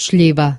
шлива